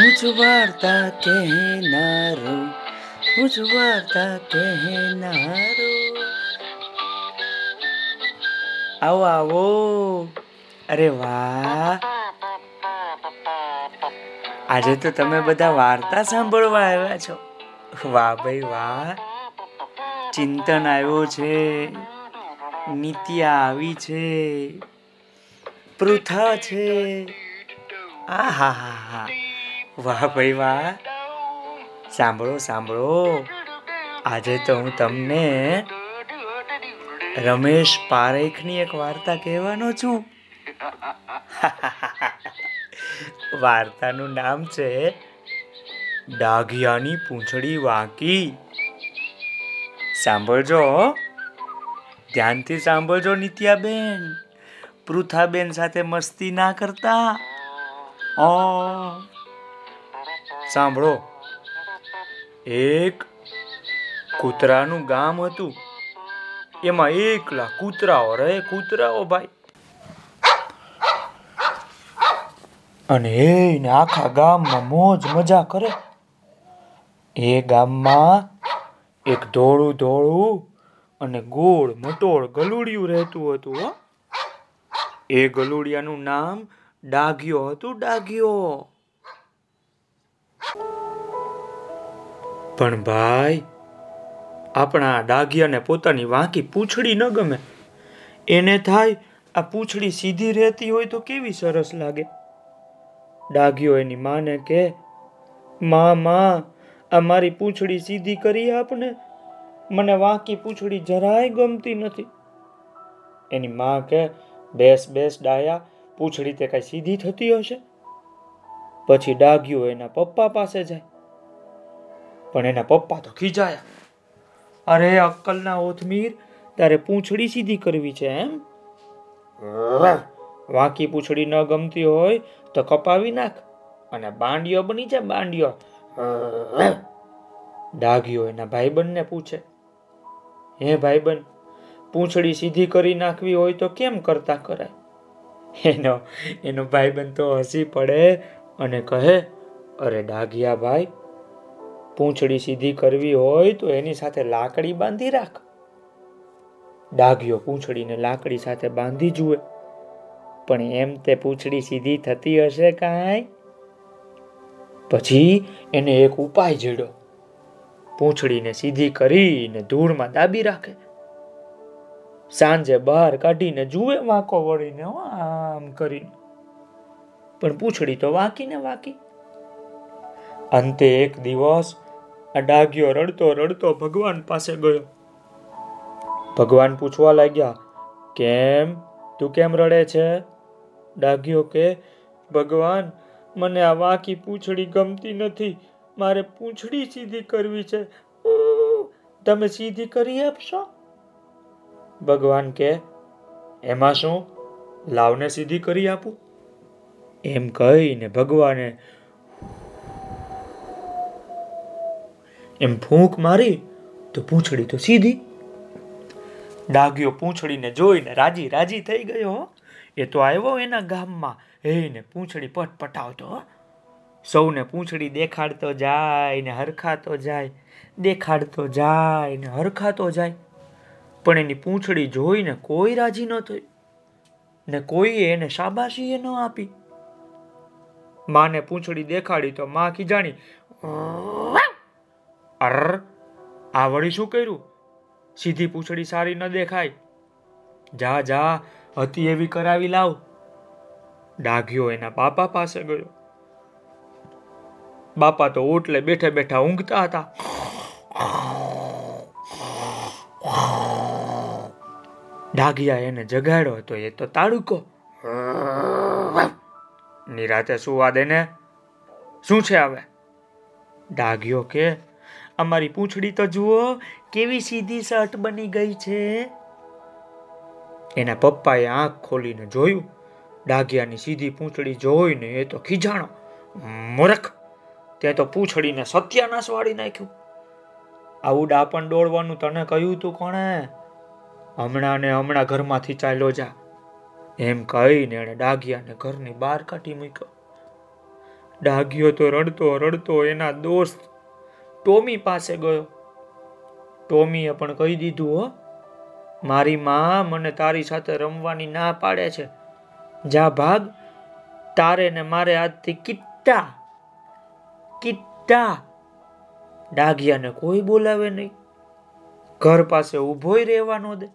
હું છું વાર્તા કહેનારો હું છું વાર્તા કહેનારો આવો આવો અરે વાહ આજે તો તમે બધા વાર્તા સાંભળવા આવ્યા છો। વાહ ભાઈ, વાહ। ચિંતન આવ્યો છે। નિત્યા આવી છે। પૃથા છે। આ હા હા હા વાહ ભાઈ વાહ. સાંભળો સાંભળો. આજે તો હું તમને રમેશ પારેખની એક વાર્તા કહેવાનો છું. વાર્તાનું નામ છે, ડાઘિયાની પૂંછડી વાંકી. સાંભળજો ધ્યાનથી સાંભળજો, નિત્યાબેન. પૃથાબેન સાથે મસ્તી ના કરતા. ઓ સાંભળો. એક કૂતરાનું ગામ હતું. એમાં એકલા કૂતરાઓ રહે, કૂતરાઓ ભાઈ. અને એને આખા ગામમાં મોજ મજા કરે. એ ગામમાં એક ધોળું ધોળું અને ગોળ મટોળ ગલુડિયું રહેતું હતું, હો. એ ગલુડિયાનું નામ ડાઘ્યો હતું, ડાઘ્યો. પણ ભાઈ, આપણા ડાઘિયાને પોતાની વાંકી પૂંછડી ન ગમે. એને થાય આ પૂંછડી સીધી રહેતી હોય તો કેવી સરસ લાગે? ડાઘિયો એની માને કે, માં માં, આ મારી પૂંછડી સીધી કરી આપને. મને વાંકી પૂંછડી જરાય ગમતી નથી. એની માં કે, બેસ બેસ, ડાયા, પૂંછડી તે કઈ સીધી થતી હશે? પછી ડાગ્યો એના પપ્પા પાસે જાય. પણ એના પપ્પા તો ખીજાયા. અરે અક્કલના ઓથમીર તારે પૂંછડી સીધી કરવી છે એમ? વાંકી પૂંછડી ન ગમતી હોય તો કપાવી નાખ અને બાંડિયો બની જાય બાંડિયો. ડાગ્યો એના ભાઈબંધને પૂછે. હે ભાઈબંધ પૂંછડી સીધી કરી નાખવી હોય તો કેમ કરતા કરાય? એનો એનો ભાઈબંધ તો હસી પડે. અને કહે, અરે ડાઘિયા ભાઈ પૂંછડી સીધી કરવી હોય તો એની સાથે લાકડી બાંધી રાખ. ડાઘિયો પૂંછડીને લાકડી સાથે બાંધી જુએ. પણ એમ તે પૂંછડી સીધી થતી હશે કાંઈ? પછી એને એક ઉપાય જેડો. પૂંછડીને સીધી કરીને ધૂળમાં દાબી રાખે. સાંજે બહાર કાઢીને જુએ વાંકો વળીને આમ કરીને. પણ પૂંછડી તો વાંકીને વાંકી. અંતે એક દિવસ આ ડાઘ્યો રડતો રડતો ભગવાન પાસે ગયો. ભગવાન પૂછવા લાગ્યા, કેમ? તું કેમ રડે છે? ડાઘ્યો કે, ભગવાન, મને આ વાંકી પૂંછડી ગમતી નથી. મારે પૂંછડી સીધી કરવી છે. તમે સીધી કરી આપશો? ભગવાન કે, એમાં શું? લાવને સીધી કરી આપું. એમ કહીને ભગવાને એમ ફૂંક મારી તો પૂંછડી તો સીધી. ડાગ્યો પૂંછડીને જોઈને રાજી રાજી થઈ ગયો એ તો આવ્યો એના ગામમાં. હેને પૂંછડી પટ પટાવતો સૌને પૂંછડી દેખાડતો જાય ને હરખાતો જાય. દેખાડતો જાય ને હરખાતો જાય. પણ એની પૂંછડી જોઈને કોઈ રાજી ન થયું ને કોઈએ એને શાબાશી ન આપી. માને પૂંછડી દેખાડી તો માં જાણી, અર, આ વળી શું કર્યું? સીધી પૂંછડી સારી ન દેખાય. જા જા, હતી એવી કરાવી લાવ. ડાઘ્યો એના બાપા પાસે ગયો. બાપા તો ઓટલે બેઠા બેઠા ઊંઘતા હતા. ડાઘિયા એને જગાડ્યો તો એ તો તાળુકો નિરાતે સુવા દે ને? શું છે હવે? ડાઘ્યો કે, અમારી પૂંછડી તો જુઓ, કેવી સીધી શર્ટ બની ગઈ છે. એના પપ્પાએ આંખ ખોલીને જોયું. ડાઘિયાની સીધી પૂંછડી જોઈને એ તો ખીજાણો. મૂરખ. તે તો પૂંછડીને સત્યાનાશ વાળી નાખ્યું. આવું ડાપણ દોડવાનું તને કહ્યું તું કોણે? હમણાં ને હમણાં ઘરમાંથી ચાલ્યો જા. એમ કહીને એણે ડાઘિયાને ઘરની બહાર કાઢી મૂક્યો. ડાઘિયો તો રડતો રડતો એના દોસ્ત ટોમી પાસે ગયો. ટોમીએ પણ કહી દીધું, હો, મારી માં મને તારી સાથે રમવાની ના પાડે છે. જા ભાગ, તારે ને મારે આજથી કિટ્ટા કિટ્ટા. ડાઘિયાને કોઈ બોલાવે નહીં. ઘર પાસે ઊભોય રહેવાનો દે.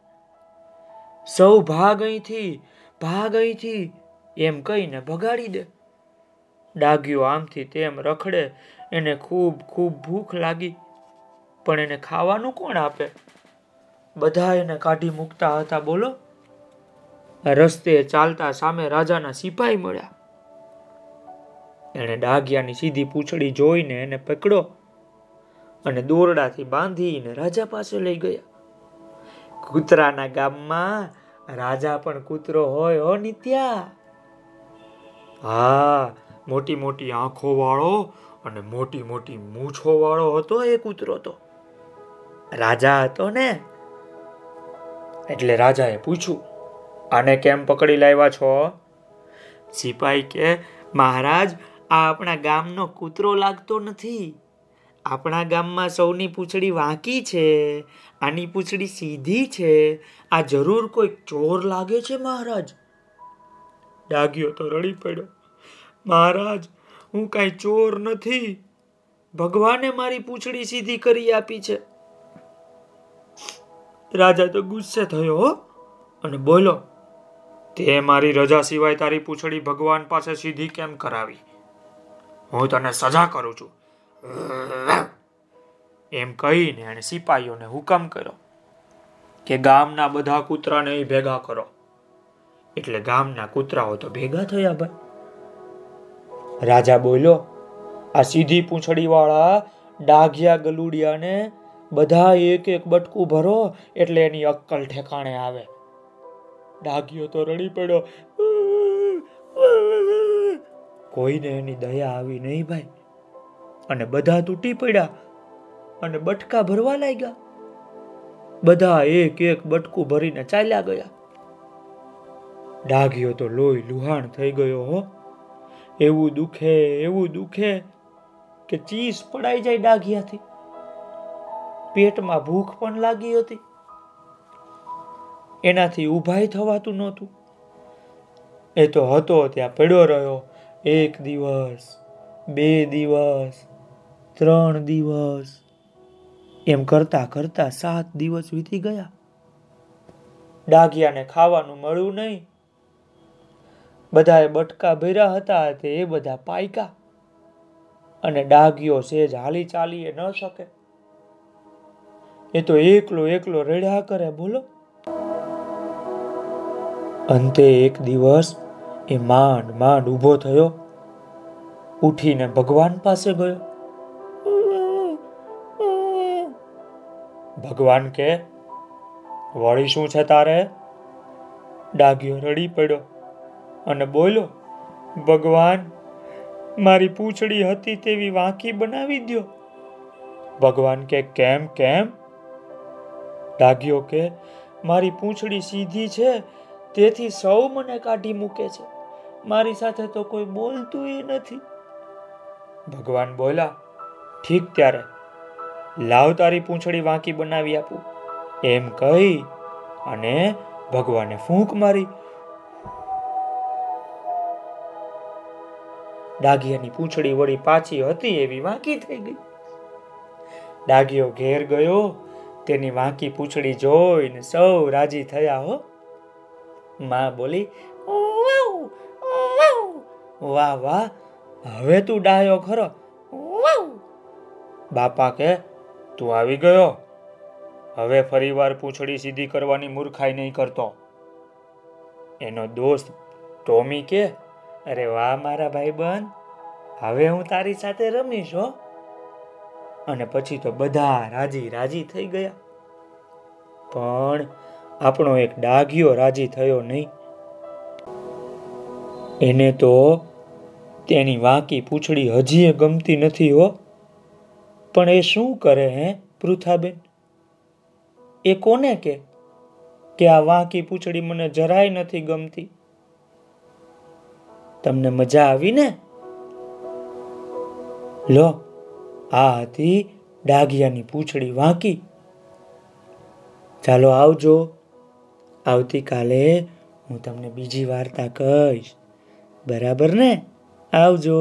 સૌ ભાગ અહીંથી ભાગ અહીંથી એમ કહીને ભગાડી દે. ડાગ્યો આમથી તેમ રખડે, એને ખૂબ ખૂબ ભૂખ લાગી. પણ એને ખાવાનું કોણ આપે? બધા એને કાઢી મૂકતા હતા, બોલો. રસ્તે ચાલતા સામે રાજાના સિપાહી મળ્યા. એણે ડાઘિયાની સીધી પૂંછડી જોઈને એને પકડો અને દોરડાથી બાંધીને રાજા પાસે લઈ ગયા. કૂતરાના ગામમાં રાજા પણ કૂતરો હોય હો નિત્યા. હા, મોટી મોટી આંખો વાળો અને મોટી મોટી મૂછો વાળો હતો એ કૂતરો તો. રાજા હતો ને? એટલે રાજાએ પૂછ્યું, આને કેમ પકડી લાવ્યા છો? સિપાઈ કે, મહારાજ, આ આપણા ગામનો કૂતરો લાગતો નથી. આપણા ગામમાં સૌની પૂંછડી વાંકી છે, આની પૂંછડી સીધી છે. આ જરૂર કોઈ ચોર લાગે છે, મહારાજ? ડાગ્યો તો રડી પડ્યો. મહારાજ, હું કાંઈ ચોર નથી. ભગવાને મારી પૂંછડી સીધી કરી આપી છે. રાજા તો ગુસ્સે થયો અને બોલો તે મારી રજા સિવાય તારી પૂંછડી ભગવાન પાસે સીધી કેમ કરાવી? હું તને સજા કરું છું. એમ કહીને એણે સિપાહીઓને હુકમ કર્યો કે ગામના બધા કૂતરાને ભેગા કરો. એટલે ગામના કૂતરાઓ તો ભેગા થયા ભાઈ. રાજા બોલ્યો, આ સીધી પૂંછડી વાળા ડાઘિયા ગલુડિયાને બધા એક એક બટકું ભરો એટલે એની અક્કલ ઠેકાણે આવે. ડાઘિયો તો રડી પડ્યો કોઈને એની દયા આવી નહીં ભાઈ. અને બધા તૂટી પડ્યા અને બટકા ભરવા લાગ્યા. બધા એક એક બટકું ભરીને ચાલ્યા ગયા. ડાઘ્યો તો લોહી લુહાણ થઈ ગયો હો. એવું દુખે એવું દુખે કે ચીસ પડાઈ જાય ડાઘિયાથી. પેટમાં ભૂખ પણ લાગી હતી. એનાથી ઊભાઈ થવાતું નહોતું. એ તો હતો, ત્યાં પડ્યો રહ્યો એક દિવસ, બે દિવસ. ત્રણ દિવસ. એમ કરતા કરતા સાત દિવસ વીતી ગયા. ડાઘિયાને ખાવાનું મળ્યું નહીં. બધાએ બટકા ભર્યા હતા તે એ બધા પાયકા. અને ડાઘિયો સેજ હાલી ચાલી ન શકે. એ તો એકલો એકલો રેડ્યા કરે, બોલો. અંતે એક દિવસ એ માંડ માંડ ઊભો થયો. ઉઠીને ભગવાન પાસે ગયો. ભગવાન કે, વળી શું છે તારે? ડાઘ્યો રડી પડ્યો અને બોલ્યો, ભગવાન, મારી પૂંછડી હતી તેવી વાંકી બનાવી દો ભગવાન કે, કેમ કેમ? ડાઘ્યો કે, મારી પૂંછડી સીધી છે, તેથી સૌ મને કાઢી મૂકે છે. મારી સાથે તો કોઈ બોલતું નથી. ભગવાન બોલા ઠીક ત્યારે. લાવ તારી પૂંછડી વાંકી બનાવી આપું. એમ કહી અને ભગવાને ફૂંક મારી. ડાઘિયાની પૂંછડી વળી પાછી હતી એવી વાંકી થઈ ગઈ. ડાઘિયો ઘેર ગયો, તેની વાંકી પૂંછડી જોઈને સૌ રાજી થયા હો. માં બોલી વાહ વાહ, હવે તું ડાયો ખરો. બાપા કે તું આવી ગયો? હવે ફરીવાર પૂંછડી સીધી કરવાની મૂર્ખાઈ નહીં કરતો. એનો દોસ્ત ટોમી કે, અરે વાહ મારા ભાઈબંધ, હવે હું તારી સાથે રમીશ હો. અને પછી તો બધા રાજી રાજી થઈ ગયા. પણ આપણો એક ડાઘિયો રાજી થયો નહીં. એને તો તેની વાંકી પૂંછડી હજીએ ગમતી નથી હો. પણ એ શું કરે હે, પૃથાબેન? એ કોને કે? કે આ વાંકી પૂંછડી મને જરાય નથી ગમતી. તમને મજા આવી ને લો, આ હતી ડાઘિયાની પૂંછડી વાંકી. ચાલો આવજો. આવતીકાલે હું તમને બીજી વાર્તા કહીશ. બરાબર ને? આવજો.